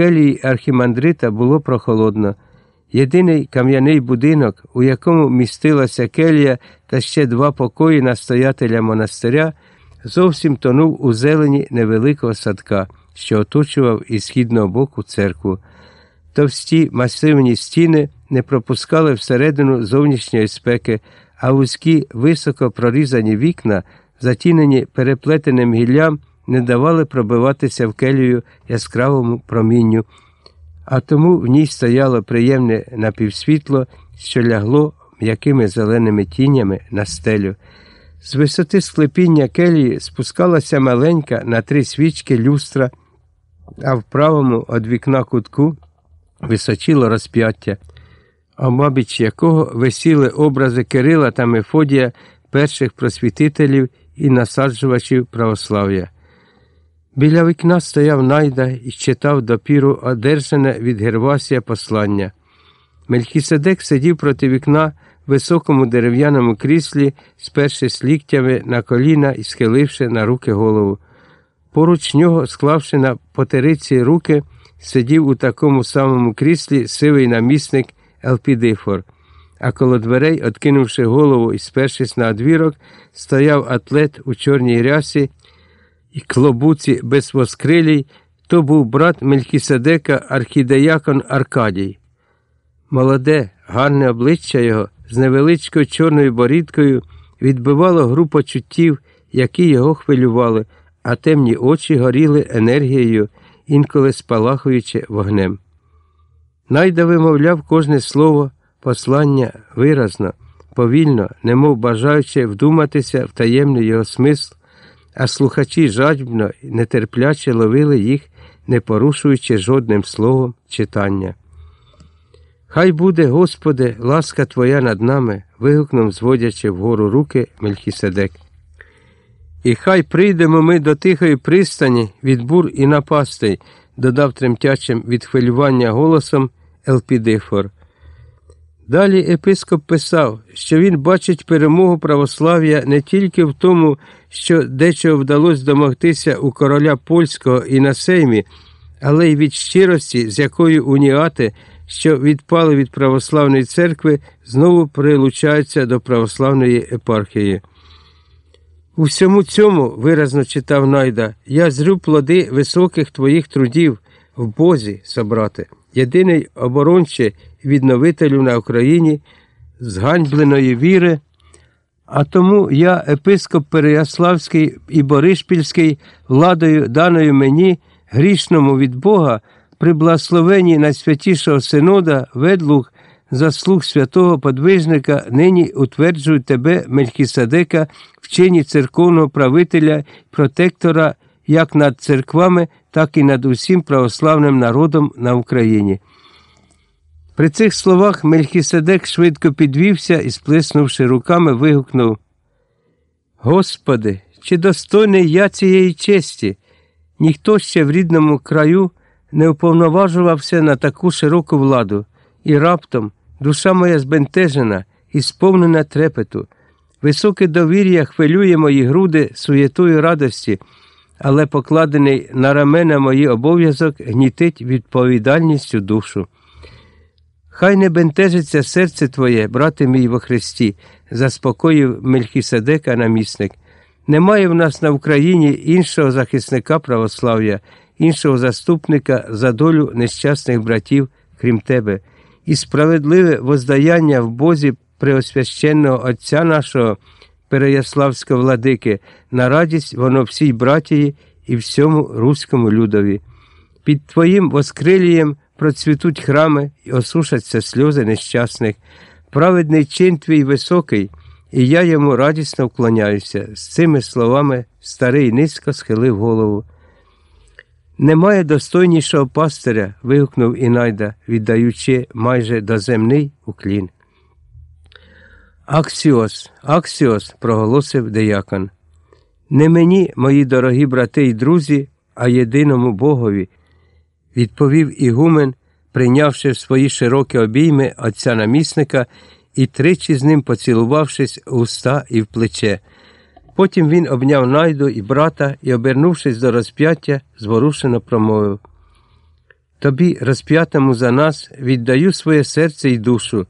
келії архімандрита було прохолодно. Єдиний кам'яний будинок, у якому містилася келія та ще два покої настоятеля монастиря, зовсім тонув у зелені невеликого садка, що оточував із східного боку церкву. Товсті масивні стіни не пропускали всередину зовнішньої спеки, а вузькі високо прорізані вікна, затінені переплетеним гіллям, не давали пробиватися в келію яскравому промінню, а тому в ній стояло приємне напівсвітло, що лягло м'якими зеленими тінями на стелю. З висоти склепіння келії спускалася маленька на три свічки люстра, а в правому від вікна кутку височило розп'яття, обабіч якого висіли образи Кирила та Мефодія, перших просвітителів і насаджувачів православ'я. Біля вікна стояв найда і читав допіру одержане від Гервасія послання. Мелькіседек сидів проти вікна в високому дерев'яному кріслі, спершись ліктями на коліна і схиливши на руки голову. Поруч нього, склавши на потериці руки, сидів у такому самому кріслі сивий намісник Елпідифор, а коло дверей, откинувши голову і спершись на одвірок, стояв атлет у чорній рясі і клобуці безвоскрилій, то був брат Мелькіседека архідеякон Аркадій. Молоде, гарне обличчя його з невеличкою чорною борідкою відбивало гру почуттів, які його хвилювали, а темні очі горіли енергією, інколи спалахуючи вогнем. Найда вимовляв кожне слово, послання виразно, повільно, немов бажаючи вдуматися в таємний його смисл, а слухачі жадібно нетерпляче ловили їх, не порушуючи жодним словом читання. Хай буде, Господи, ласка Твоя над нами, вигукнув, зводячи вгору руки Мельхіседек. І хай прийдемо ми до тихої пристані від бур і напастей, додав тремтячим від хвилювання голосом Елпідифор. Далі епископ писав, що він бачить перемогу православ'я не тільки в тому, що дечого вдалося домогтися у короля польського і на сеймі, але й від щирості, з якою уніати, що відпали від православної церкви, знову прилучаються до православної епархії. У всьому цьому, виразно читав найда, я зрю плоди високих твоїх трудів в Бозі, собрате, єдиний оборонче відновителю на Україні, зганьбленої віри. А тому я, епископ Переяславський і Боришпільський, владою даною мені, грішному від Бога, при благословенні найсвятішого синода, ведлуг, заслуг святого подвижника, нині утверджую тебе, Мельхіседека, в чині церковного правителя, протектора як над церквами, так і над усім православним народом на Україні. При цих словах Мельхіседек швидко підвівся і, сплеснувши руками, вигукнув Господи, чи достойний я цієї честі? Ніхто ще в рідному краю не уповноважувався на таку широку владу, і раптом душа моя збентежена і сповнена трепету. Високе довір'я хвилює мої груди суєтою радості, але покладений на рамена мої обов'язок гнітить відповідальністю душу. Хай не бентежиться серце твоє, брате мій во Христі, заспокоїв Мельхіседека намісник. Немає в нас на Україні іншого захисника православ'я, іншого заступника за долю нещасних братів, крім тебе, і справедливе воздаяння в Бозі Преосвященного Отця нашого, Переяславського владики, на радість воно всій братії і всьому руському людові. Під Твоїм воскрилієм процвітуть храми і осушаться сльози нещасних. Праведний чин твій високий, і я йому радісно вклоняюся. З цими словами старий низько схилив голову. Немає достойнішого пастиря. вигукнув і Найда, віддаючи майже доземний уклін. Аксіос, Аксіос, проголосив диякон. Не мені, мої дорогі брати і друзі, а єдиному Богові, відповів Ігумен, прийнявши в свої широкі обійми отця намісника і тричі з ним поцілувавшись у уста і в плече. Потім він обняв найду і брата і, обернувшись до розп'яття, зворушено промовив Тобі, розп'ятому за нас, віддаю своє серце і душу.